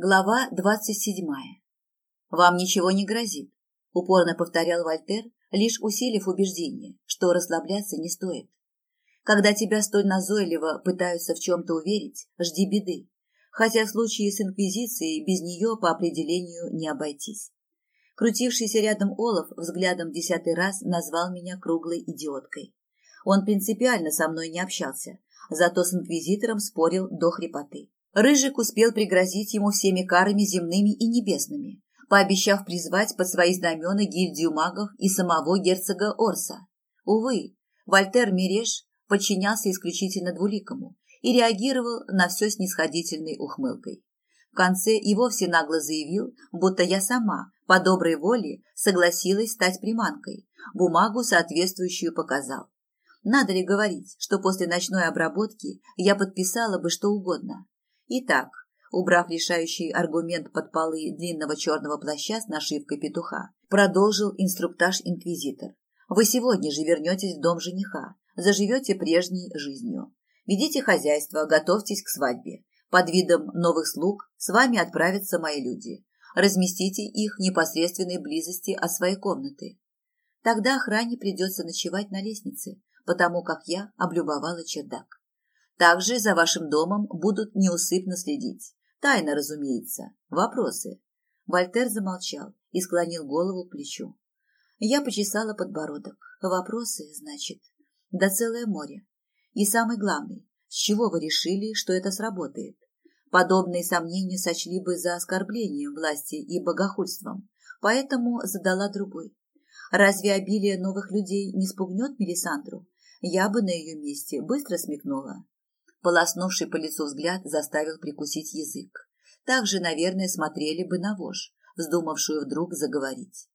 Глава двадцать седьмая. «Вам ничего не грозит», – упорно повторял Вольтер, лишь усилив убеждение, что расслабляться не стоит. Когда тебя столь назойливо пытаются в чем-то уверить, жди беды, хотя в случае с Инквизицией без нее по определению не обойтись. Крутившийся рядом Олаф взглядом десятый раз назвал меня круглой идиоткой. Он принципиально со мной не общался, зато с Инквизитором спорил до хрипоты. Рыжик успел пригрозить ему всеми карами земными и небесными, пообещав призвать под свои знамена гильдию магов и самого герцога Орса. Увы, Вольтер Миреш подчинялся исключительно двуликому и реагировал на все снисходительной ухмылкой. В конце и вовсе нагло заявил, будто я сама, по доброй воле, согласилась стать приманкой, бумагу соответствующую показал. Надо ли говорить, что после ночной обработки я подписала бы что угодно, Итак, убрав решающий аргумент под полы длинного черного плаща с нашивкой петуха, продолжил инструктаж инквизитор. Вы сегодня же вернетесь в дом жениха, заживете прежней жизнью. Ведите хозяйство, готовьтесь к свадьбе. Под видом новых слуг с вами отправятся мои люди. Разместите их в непосредственной близости от своей комнаты. Тогда охране придется ночевать на лестнице, потому как я облюбовала чердак. Также за вашим домом будут неусыпно следить. Тайно, разумеется. Вопросы?» Вольтер замолчал и склонил голову к плечу. Я почесала подбородок. Вопросы, значит. Да целое море. И самый главный, с чего вы решили, что это сработает? Подобные сомнения сочли бы за оскорблением власти и богохульством, поэтому задала другой. Разве обилие новых людей не спугнет Мелисандру? Я бы на ее месте быстро смекнула. Полоснувший по лицу взгляд заставил прикусить язык. Так же, наверное, смотрели бы на вож, вздумавшую вдруг заговорить.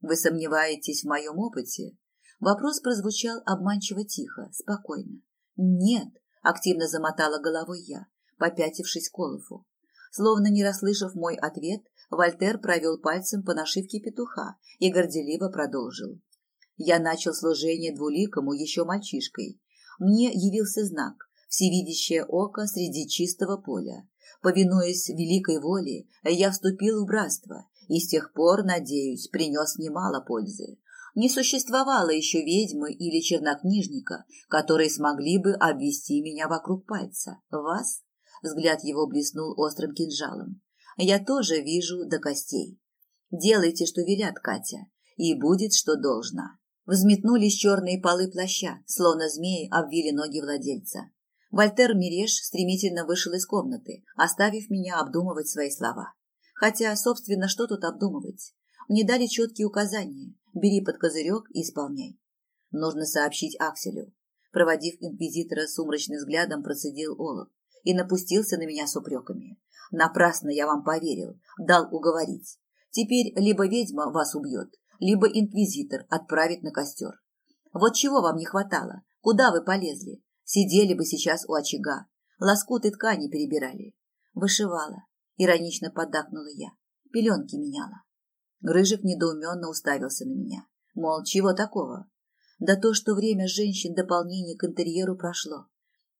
«Вы сомневаетесь в моем опыте?» Вопрос прозвучал обманчиво тихо, спокойно. «Нет», — активно замотала головой я, попятившись к Олафу. Словно не расслышав мой ответ, Вольтер провел пальцем по нашивке петуха и горделиво продолжил. Я начал служение двуликому еще мальчишкой. Мне явился знак, всевидящее око среди чистого поля. Повинуясь великой воле, я вступил в братство и с тех пор, надеюсь, принес немало пользы. Не существовало еще ведьмы или чернокнижника, которые смогли бы обвести меня вокруг пальца. Вас? Взгляд его блеснул острым кинжалом. Я тоже вижу до костей. Делайте, что велят Катя, и будет, что должно. Взметнулись черные полы плаща, словно змеи обвили ноги владельца. Вольтер Миреш стремительно вышел из комнаты, оставив меня обдумывать свои слова. Хотя, собственно, что тут обдумывать? Мне дали четкие указания. Бери под козырек и исполняй. Нужно сообщить Акселю. Проводив инквизитора сумрачным взглядом, процедил Олаф и напустился на меня с упреками. Напрасно я вам поверил, дал уговорить. Теперь либо ведьма вас убьет, либо инквизитор отправит на костер. Вот чего вам не хватало? Куда вы полезли? Сидели бы сейчас у очага, лоскуты ткани перебирали. Вышивала, иронично поддакнула я, пеленки меняла. Рыжик недоуменно уставился на меня. Мол, чего такого? Да то, что время женщин дополнение к интерьеру прошло.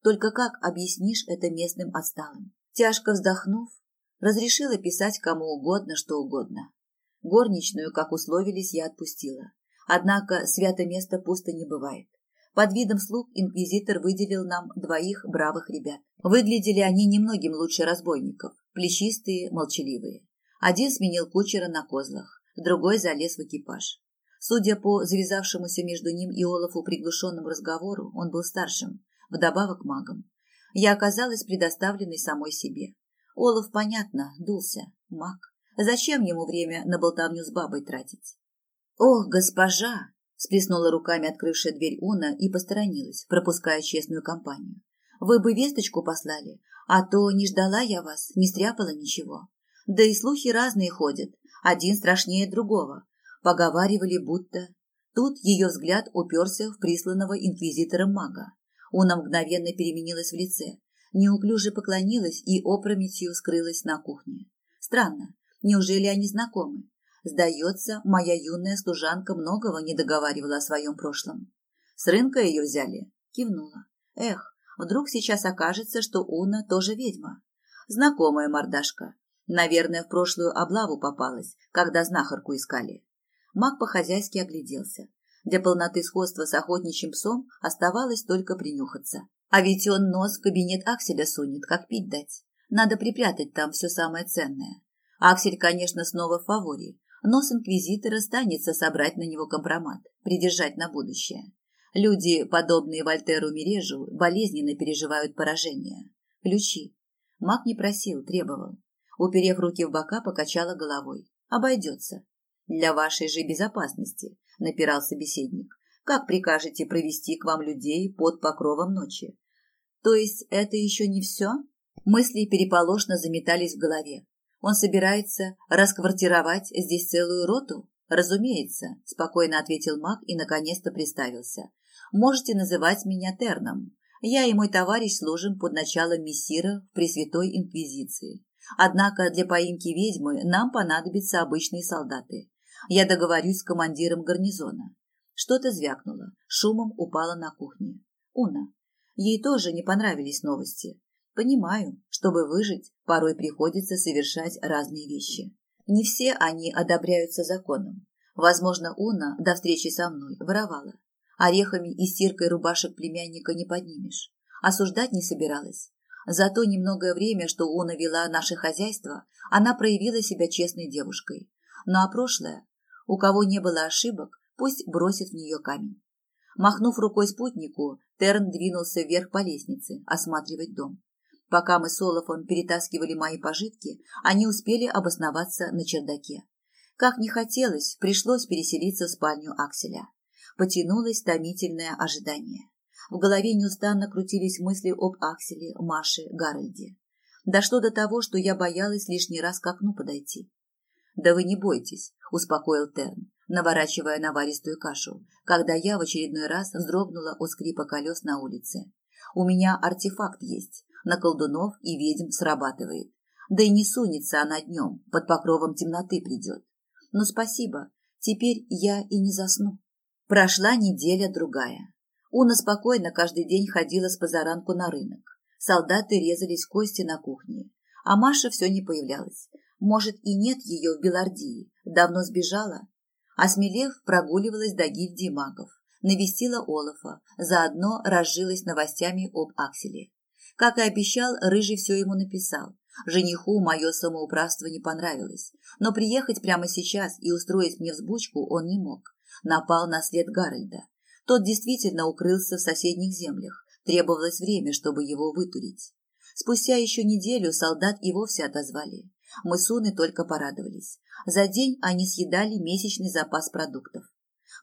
Только как объяснишь это местным отсталым? Тяжко вздохнув, разрешила писать кому угодно, что угодно. Горничную, как условились, я отпустила. Однако свято место пусто не бывает. Под видом слуг инквизитор выделил нам двоих бравых ребят. Выглядели они немногим лучше разбойников, плечистые, молчаливые. Один сменил кучера на козлах, другой залез в экипаж. Судя по завязавшемуся между ним и Олафу приглушенному разговору, он был старшим, вдобавок магом. Я оказалась предоставленной самой себе. Олаф, понятно, дулся, маг. Зачем ему время на болтовню с бабой тратить? «Ох, госпожа!» Сплеснула руками открывшая дверь Уна и посторонилась, пропуская честную компанию. «Вы бы весточку послали, а то не ждала я вас, не стряпала ничего. Да и слухи разные ходят, один страшнее другого. Поговаривали, будто...» Тут ее взгляд уперся в присланного инквизитором мага. Уна мгновенно переменилась в лице, неуклюже поклонилась и опрометью скрылась на кухне. Странно, неужели они знакомы? Сдается, моя юная служанка многого не договаривала о своем прошлом. С рынка ее взяли? Кивнула. Эх, вдруг сейчас окажется, что Уна тоже ведьма. Знакомая мордашка. Наверное, в прошлую облаву попалась, когда знахарку искали. Маг по-хозяйски огляделся. Для полноты сходства с охотничьим псом оставалось только принюхаться. А ведь он нос в кабинет Акселя сунет, как пить дать. Надо припрятать там все самое ценное. Аксель, конечно, снова в фаворе, но с инквизитора станется собрать на него компромат, придержать на будущее. Люди, подобные Вольтеру Мережу, болезненно переживают поражение. Ключи. Маг не просил, требовал. Уперев руки в бока, покачала головой. Обойдется. Для вашей же безопасности, напирал собеседник. Как прикажете провести к вам людей под покровом ночи? То есть это еще не все? Мысли переполошно заметались в голове. Он собирается расквартировать здесь целую роту? Разумеется, спокойно ответил маг и наконец-то представился. Можете называть меня Терном. Я и мой товарищ служим под началом мессира в Пресвятой Инквизиции. Однако для поимки ведьмы нам понадобятся обычные солдаты. Я договорюсь с командиром гарнизона. Что-то звякнуло, шумом упало на кухне. Уна. Ей тоже не понравились новости. Понимаю, чтобы выжить, порой приходится совершать разные вещи. Не все они одобряются законом. Возможно, Уна до встречи со мной воровала. Орехами и стиркой рубашек племянника не поднимешь. Осуждать не собиралась. За то немногое время, что Уна вела наше хозяйство, она проявила себя честной девушкой. Ну а прошлое? У кого не было ошибок, пусть бросит в нее камень. Махнув рукой спутнику, Терн двинулся вверх по лестнице, осматривать дом. Пока мы с Олафом перетаскивали мои пожитки, они успели обосноваться на чердаке. Как не хотелось, пришлось переселиться в спальню Акселя. Потянулось томительное ожидание. В голове неустанно крутились мысли об Акселе, Маше, Гарольде. Дошло до того, что я боялась лишний раз к окну подойти. «Да вы не бойтесь», – успокоил Терн, наворачивая наваристую кашу, когда я в очередной раз вздрогнула от скрипа колес на улице. «У меня артефакт есть, на колдунов и ведьм срабатывает. Да и не сунется она днем, под покровом темноты придет. Но спасибо, теперь я и не засну». Прошла неделя-другая. Уна спокойно каждый день ходила с позаранку на рынок. Солдаты резались кости на кухне, а Маша все не появлялась. Может, и нет ее в Белардии, давно сбежала. Осмелев, прогуливалась до гильдии магов, навестила Олафа, заодно разжилась новостями об Акселе. Как и обещал, Рыжий все ему написал. Жениху мое самоуправство не понравилось, но приехать прямо сейчас и устроить мне взбучку он не мог. Напал на след Гарольда. Тот действительно укрылся в соседних землях. Требовалось время, чтобы его вытурить. Спустя еще неделю солдат и вовсе отозвали. Мы с Уной только порадовались. За день они съедали месячный запас продуктов.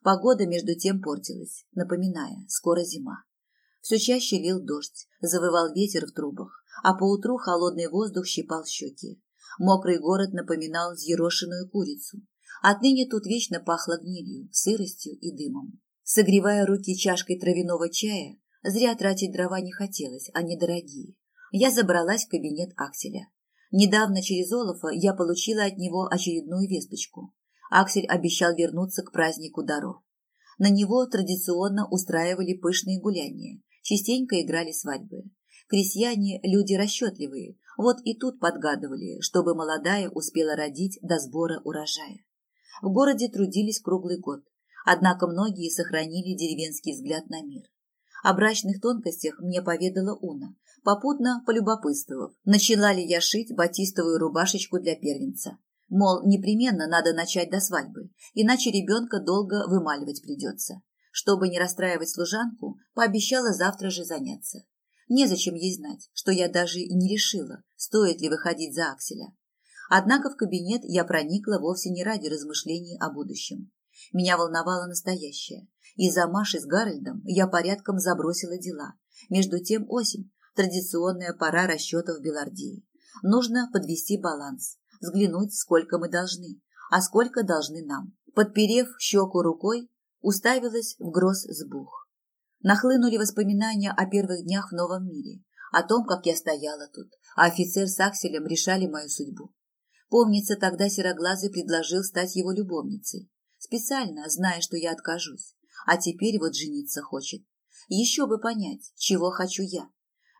Погода между тем портилась, напоминая, скоро зима. Все чаще лил дождь, завывал ветер в трубах, а поутру холодный воздух щипал щеки. Мокрый город напоминал взъерошенную курицу. Отныне тут вечно пахло гнилью, сыростью и дымом. Согревая руки чашкой травяного чая, зря тратить дрова не хотелось, они дорогие. Я забралась в кабинет Акселя. Недавно через Олафа я получила от него очередную весточку. Аксель обещал вернуться к празднику даров. На него традиционно устраивали пышные гуляния, частенько играли свадьбы. Крестьяне – люди расчетливые, вот и тут подгадывали, чтобы молодая успела родить до сбора урожая. В городе трудились круглый год, Однако многие сохранили деревенский взгляд на мир. О брачных тонкостях мне поведала Уна, попутно полюбопытствовав, начала ли я шить батистовую рубашечку для первенца. Мол, непременно надо начать до свадьбы, иначе ребенка долго вымаливать придется. Чтобы не расстраивать служанку, пообещала завтра же заняться. Незачем ей знать, что я даже и не решила, стоит ли выходить за Акселя. Однако в кабинет я проникла вовсе не ради размышлений о будущем. Меня волновало настоящее. Из-за Маши с Гарольдом я порядком забросила дела. Между тем осень, традиционная пора расчетов Белардии. Нужно подвести баланс, взглянуть, сколько мы должны, а сколько должны нам. Подперев щеку рукой, уставилась в гроз сбух. Нахлынули воспоминания о первых днях в новом мире, о том, как я стояла тут, а офицер с Акселем решали мою судьбу. Помнится, тогда Сероглазый предложил стать его любовницей. Специально, зная, что я откажусь. А теперь вот жениться хочет. Еще бы понять, чего хочу я.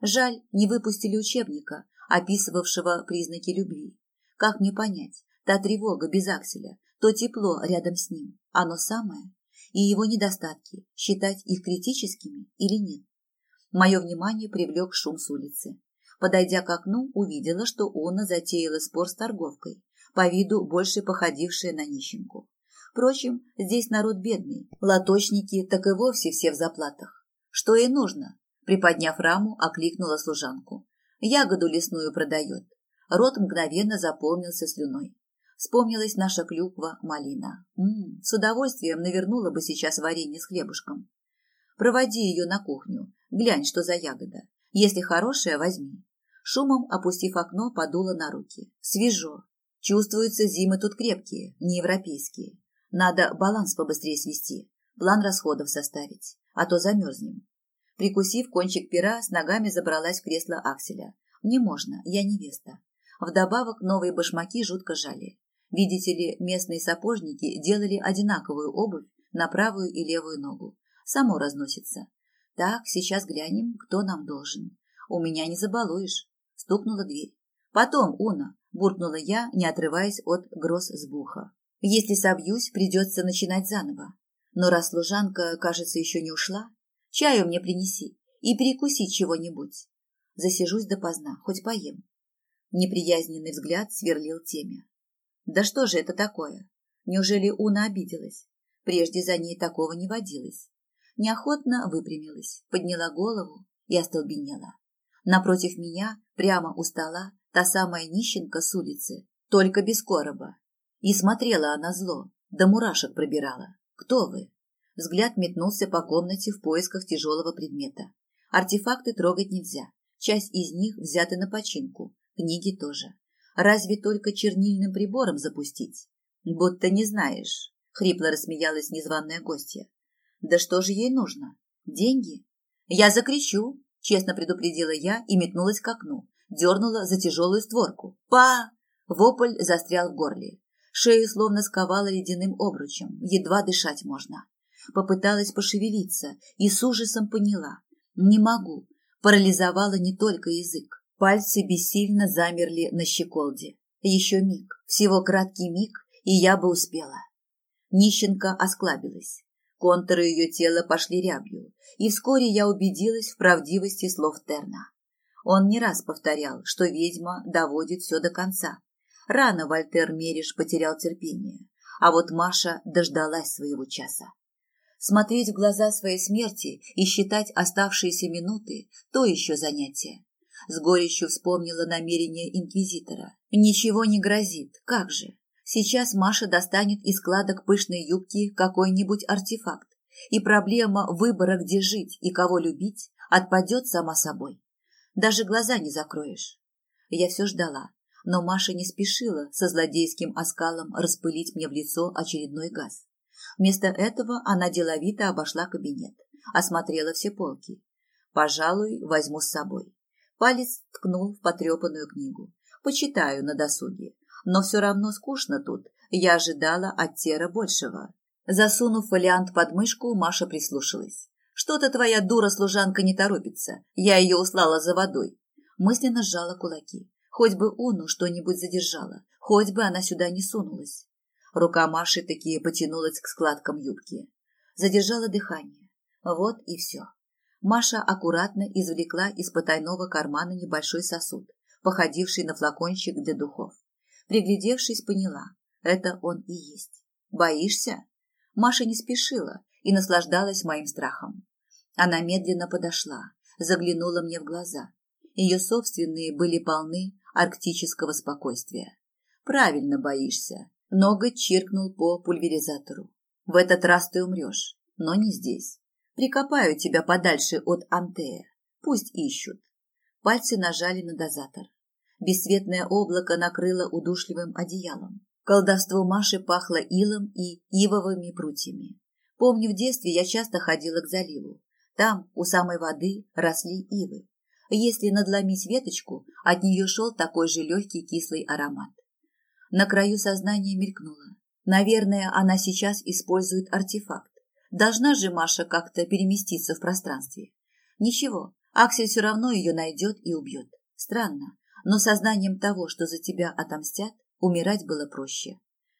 Жаль, не выпустили учебника, описывавшего признаки любви. Как мне понять, та тревога без Акселя, то тепло рядом с ним, оно самое, и его недостатки, считать их критическими или нет? Мое внимание привлек шум с улицы. Подойдя к окну, увидела, что Она затеяла спор с торговкой, по виду больше походившая на нищенку. Впрочем, здесь народ бедный, лоточники так и вовсе все в заплатах. Что ей нужно? Приподняв раму, окликнула служанку. Ягоду лесную продает. Рот мгновенно заполнился слюной. Вспомнилась наша клюква малина. М -м, с удовольствием навернула бы сейчас варенье с хлебушком. Проводи ее на кухню, глянь, что за ягода. Если хорошая, возьми. Шумом, опустив окно, подула на руки. Свежо. Чувствуются зимы тут крепкие, не европейские. Надо баланс побыстрее свести, план расходов составить, а то замерзнем. Прикусив кончик пера, с ногами забралась в кресло Акселя. Не можно, я невеста. Вдобавок новые башмаки жутко жали. Видите ли, местные сапожники делали одинаковую обувь на правую и левую ногу. Само разносится. Так, сейчас глянем, кто нам должен. У меня не забалуешь. Стукнула дверь. Потом, Уна, буркнула я, не отрываясь от гроз сбуха. Если собьюсь, придется начинать заново. Но раз служанка, кажется, еще не ушла, чаю мне принеси и перекуси чего-нибудь. Засижусь допоздна, хоть поем. Неприязненный взгляд сверлил темя. Да что же это такое? Неужели Уна обиделась? Прежде за ней такого не водилось. Неохотно выпрямилась, подняла голову и остолбенела. Напротив меня, прямо у стола, та самая нищенка с улицы, только без короба. И смотрела она зло, да мурашек пробирала. «Кто вы?» Взгляд метнулся по комнате в поисках тяжелого предмета. Артефакты трогать нельзя. Часть из них взяты на починку, книги тоже. Разве только чернильным прибором запустить? Будто не знаешь, хрипло рассмеялась незваная гостья. Да что же ей нужно? Деньги? Я закричу, честно предупредила я и метнулась к окну, дернула за тяжелую створку. Па! Вопль застрял в горле. Шею словно сковала ледяным обручем, едва дышать можно. Попыталась пошевелиться и с ужасом поняла. Не могу. Парализовала не только язык. Пальцы бессильно замерли на щеколде. Еще миг, всего краткий миг, и я бы успела. Нищенка осклабилась. Контуры ее тела пошли рябью, и вскоре я убедилась в правдивости слов Терна. Он не раз повторял, что ведьма доводит все до конца. Рано Вольтер Мериш потерял терпение, а вот Маша дождалась своего часа. Смотреть в глаза своей смерти и считать оставшиеся минуты – то еще занятие. С горечью вспомнила намерение инквизитора. Ничего не грозит, как же. Сейчас Маша достанет из складок пышной юбки какой-нибудь артефакт, и проблема выбора, где жить и кого любить, отпадет сама собой. Даже глаза не закроешь. Я все ждала, но Маша не спешила со злодейским оскалом распылить мне в лицо очередной газ. Вместо этого она деловито обошла кабинет, осмотрела все полки. Пожалуй, возьму с собой. Палец ткнул в потрепанную книгу. Почитаю на досуге. Но все равно скучно тут. Я ожидала от Тера большего. Засунув фолиант под мышку, Маша прислушалась. «Что-то твоя дура-служанка не торопится. Я ее услала за водой». Мысленно сжала кулаки. Хоть бы Уну что-нибудь задержала. Хоть бы она сюда не сунулась. Рука Маши такие потянулась к складкам юбки. Задержала дыхание. Вот и все. Маша аккуратно извлекла из потайного кармана небольшой сосуд, походивший на флакончик для духов. Приглядевшись, поняла – это он и есть. «Боишься?» Маша не спешила и наслаждалась моим страхом. Она медленно подошла, заглянула мне в глаза. Ее собственные были полны арктического спокойствия. «Правильно боишься», – ноготь чиркнул по пульверизатору. «В этот раз ты умрешь, но не здесь. Прикопаю тебя подальше от Антея. Пусть ищут. Пальцы нажали на дозатор. Бесцветное облако накрыло удушливым одеялом. Колдовство Маши пахло илом и ивовыми прутьями. Помню, в детстве я часто ходила к заливу. Там, у самой воды, росли ивы. Если надломить веточку, от нее шел такой же легкий кислый аромат. На краю сознания мелькнуло. Наверное, она сейчас использует артефакт. Должна же Маша как-то переместиться в пространстве. Ничего, Аксель все равно ее найдет и убьет. Странно, но сознанием того, что за тебя отомстят, Умирать было проще.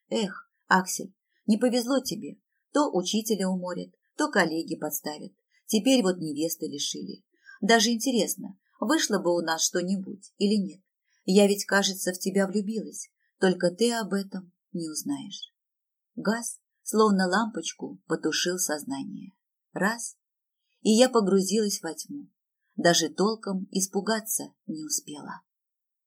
Эх, Аксель, не повезло тебе. То учителя уморят, то коллеги подставят. Теперь вот невесты лишили. Даже интересно, вышло бы у нас что-нибудь или нет. Я ведь, кажется, в тебя влюбилась, только ты об этом не узнаешь. Газ, словно лампочку, потушил сознание. Раз, и я погрузилась во тьму. Даже толком испугаться не успела.